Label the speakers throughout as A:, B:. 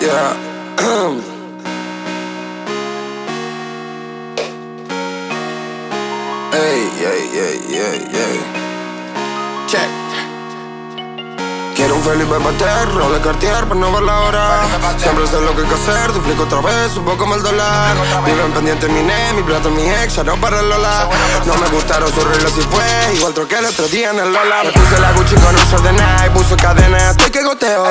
A: Yeah. Ey, ey, ey, ey, ey. Check. Quiero un Felipe Paterro de Cartier para no ver la hora. Siempre sé lo que hay que hacer, duplico otra vez, un poco el dólar. Viven pendiente mi ne, mi plata, mi ex, ya no para el Lola. No me gustaron sus reglas y fue igual troqué el otro día en el Lola. Me puse la Gucci con un short de Nike, puso cadena, estoy que goteo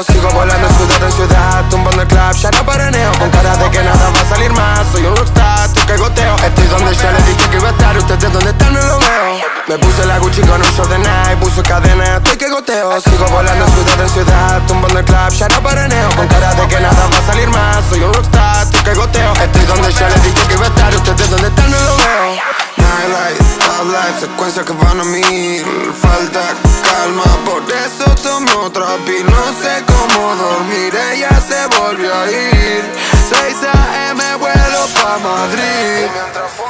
A: ya no paraneo Con cara de que nada va a salir más, soy un rockstar, estoy que goteo Estoy donde yo le dije que iba a estar, ustedes donde están no lo veo. Me puse la Gucci con un short de Nike, puso cadena, estoy que goteo. Sigo volando ciudad en ciudad, tumbando el club, ya no paraneo Con cara de que nada va a salir más, soy un rockstar, estoy que goteo Estoy donde yo le dije que iba a estar, ustedes donde están no lo veo. Nightlife, life, secuencias que van a mil. Falta calma, por eso tomé otra pil No sé cómo dormir, ella se volvió a ir 6 a.m. vuelo pa' Madrid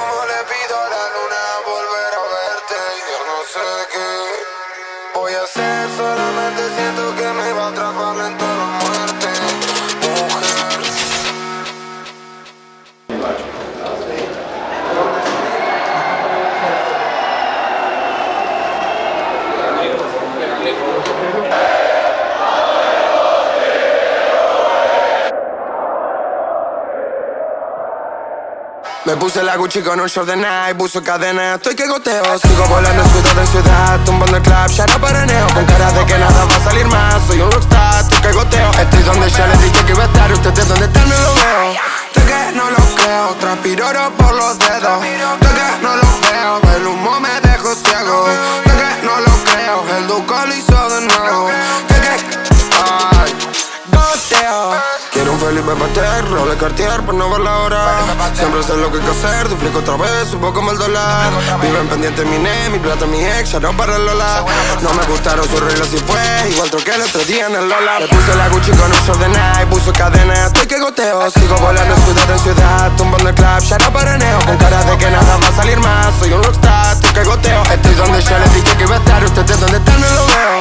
A: Me puse la Gucci con un short de Nike, puso cadena, estoy que goteo Sigo volando ciudad en ciudad, tumbando el club, ya no paraneo. Con cara de que nada va a salir más, soy un rockstar, estoy que goteo. Estoy donde yo les dije que iba a estar, ustedes donde están no lo veo. Estoy que no lo creo, transpiro oro por los dedos Montero, roble Cartier por pues no ver la hora. Siempre sé lo que hay que hacer, duplico otra vez, subo como el dólar. Viven pendiente mi ne, mi plata, mi ex, ya no para el Lola. No me gustaron sus reglas y fue, igual troqué el otro día en el Lola. Le puse la Gucci con uso de Nike, puso cadena, estoy que goteo. Sigo volando ciudad en ciudad, tumbando el club, ya no para neo. Con cara de que nada va a salir más, soy un rockstar, tú que goteo. Estoy donde yo les dije que iba a estar, ustedes donde están no lo veo.